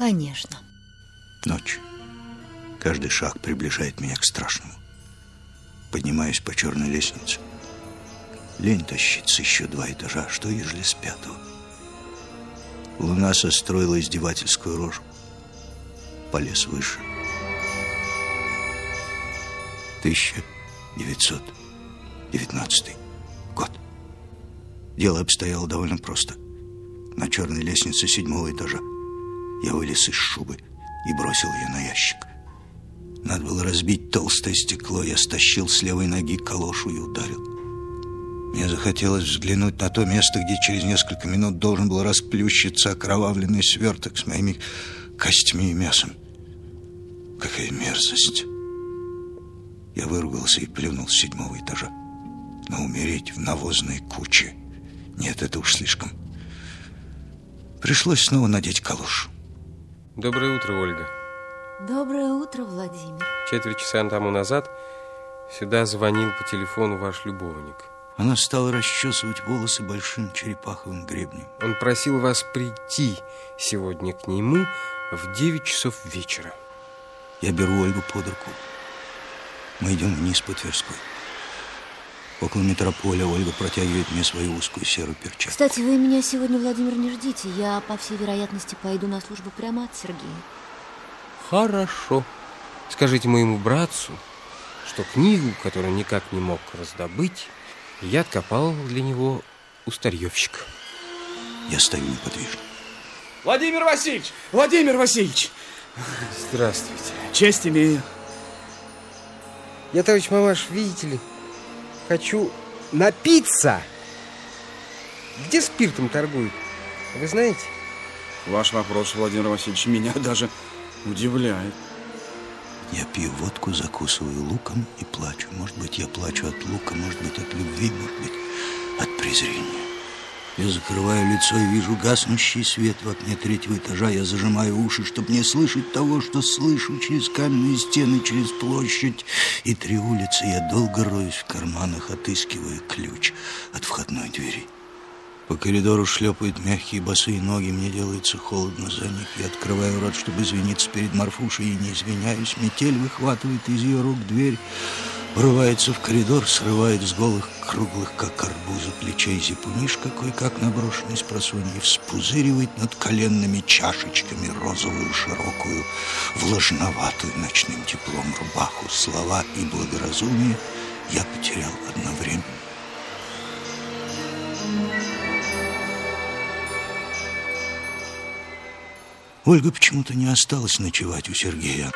Конечно. Ночь. Каждый шаг приближает меня к страшному. Поднимаюсь по черной лестнице. Лень тащиться еще два этажа, что ежели с пятого. Луна состроила издевательскую рожу. Полез выше. 1919 год. Дело обстояло довольно просто. На черной лестнице седьмого этажа я вылез из шубы и бросил ее на ящик. Надо было разбить толстое стекло. Я стащил с левой ноги калошу и ударил. Мне захотелось взглянуть на то место, где через несколько минут должен был расплющиться окровавленный сверток с моими костями и мясом. Какая мерзость! Я выругался и плюнул с седьмого этажа. Но умереть в навозной куче... Нет, это уж слишком. Пришлось снова надеть калош. Доброе утро, Ольга. Доброе утро, Владимир. Четверть часа тому назад сюда звонил по телефону ваш любовник. Она стала расчесывать волосы большим черепаховым гребнем. Он просил вас прийти сегодня к нему в 9 часов вечера. Я беру Ольгу под руку. Мы идем вниз по Тверской. Около метрополя Ольга протягивает мне свою узкую серую перчатку. Кстати, вы меня сегодня, Владимир, не ждите. Я, по всей вероятности, пойду на службу прямо от Сергея. Хорошо. Скажите моему братцу, что книгу, которую никак не мог раздобыть, я откопал для него у старьевщика. Я стою неподвижно. Владимир Васильевич! Владимир Васильевич! Здравствуйте. Честь имею. Я, товарищ мамаш, видите ли, хочу напиться. Где спиртом торгуют? Вы знаете? Ваш вопрос, Владимир Васильевич, меня даже удивляет. Я пью водку, закусываю луком и плачу. Может быть, я плачу от лука, может быть, от любви, может быть, от презрения. Я закрываю лицо и вижу гаснущий свет в окне третьего этажа. Я зажимаю уши, чтобы не слышать того, что слышу через каменные стены, через площадь и три улицы. Я долго роюсь в карманах, отыскивая ключ от входной двери. По коридору шлепают мягкие босые ноги, мне делается холодно за них. Я открываю рот, чтобы извиниться перед Марфушей, и не извиняюсь. Метель выхватывает из ее рук дверь, врывается в коридор, срывает с голых, круглых, как арбузы, плечей зипуниш, какой как наброшенный с просонья, вспузыривает над коленными чашечками розовую, широкую, влажноватую ночным теплом рубаху. Слова и благоразумие я потерял одновременно. Ольга почему-то не осталась ночевать у Сергея.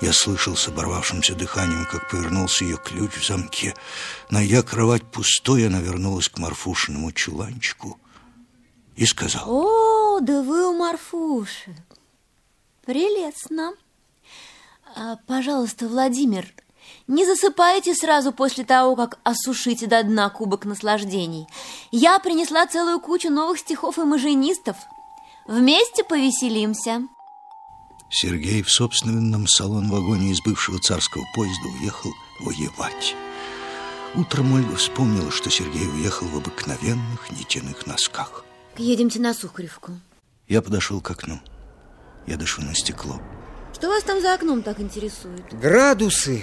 Я слышал с оборвавшимся дыханием, как повернулся ее ключ в замке. Найдя кровать пустой, она вернулась к Марфушиному чуланчику и сказала... О, да вы у Марфуши. Прелестно. А, пожалуйста, Владимир, не засыпайте сразу после того, как осушите до дна кубок наслаждений. Я принесла целую кучу новых стихов и маженистов. Вместе повеселимся. Сергей в собственном салон-вагоне из бывшего царского поезда уехал воевать. Утром Ольга вспомнила, что Сергей уехал в обыкновенных нитяных носках. Едемте на Сухаревку. Я подошел к окну. Я дышу на стекло. Что вас там за окном так интересует? Градусы.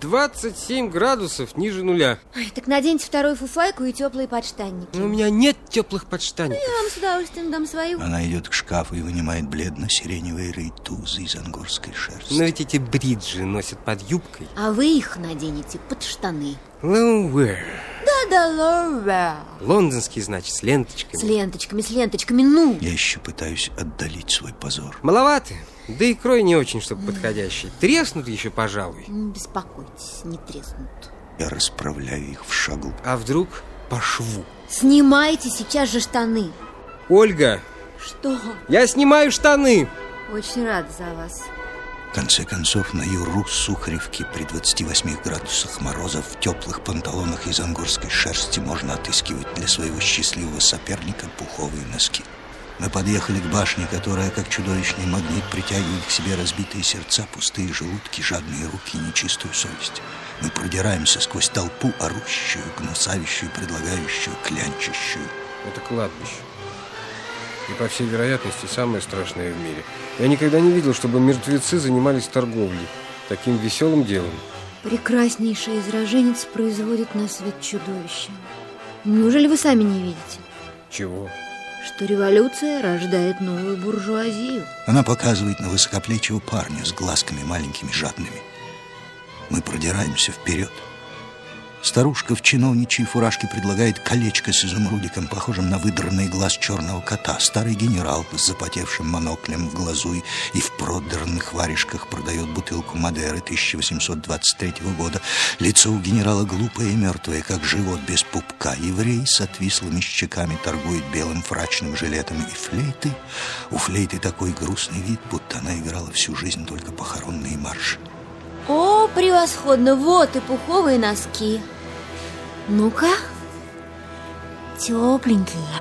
27 градусов ниже нуля. Ой, так наденьте вторую фуфайку и теплые подштанники. Но у меня нет теплых подштанников. Я вам с удовольствием дам свою. Она идет к шкафу и вынимает бледно-сиреневые рейтузы из ангорской шерсти. Но ведь эти бриджи носят под юбкой. А вы их наденете под штаны. Low Лондонский, значит, с ленточками. С ленточками, с ленточками, ну. Я еще пытаюсь отдалить свой позор. Маловато. Да и крой не очень, чтобы подходящий. Треснут еще, пожалуй. Не беспокойтесь, не треснут. Я расправляю их в шагу. А вдруг по шву? Снимайте сейчас же штаны. Ольга, Что? я снимаю штаны. Очень рада за вас. В конце концов, на юру Сухаревки при 28 градусах мороза в теплых панталонах из ангорской шерсти можно отыскивать для своего счастливого соперника пуховые носки. Мы подъехали к башне, которая, как чудовищный магнит, притягивает к себе разбитые сердца, пустые желудки, жадные руки и нечистую совесть. Мы продираемся сквозь толпу, орущую, гнусавящую, предлагающую, клянчащую. Это кладбище. И, по всей вероятности, самое страшное в мире. Я никогда не видел, чтобы мертвецы занимались торговлей таким веселым делом. Прекраснейший израженец производит на свет чудовище. Неужели вы сами не видите? Чего? Что революция рождает новую буржуазию. Она показывает на высокоплечего парня с глазками маленькими жадными. Мы продираемся вперед. Старушка в чиновничьей фуражке предлагает колечко с изумрудиком, похожим на выдранный глаз черного кота. Старый генерал с запотевшим моноклем в глазу и в продранных варежках продает бутылку Мадеры 1823 года. Лицо у генерала глупое и мертвое, как живот без пупка. Еврей с отвислыми щеками торгует белым фрачным жилетом и флейты. У флейты такой грустный вид, будто она играла всю жизнь только похоронные марши. О, превосходно! Вот и пуховые носки. Ну-ка, тепленькие.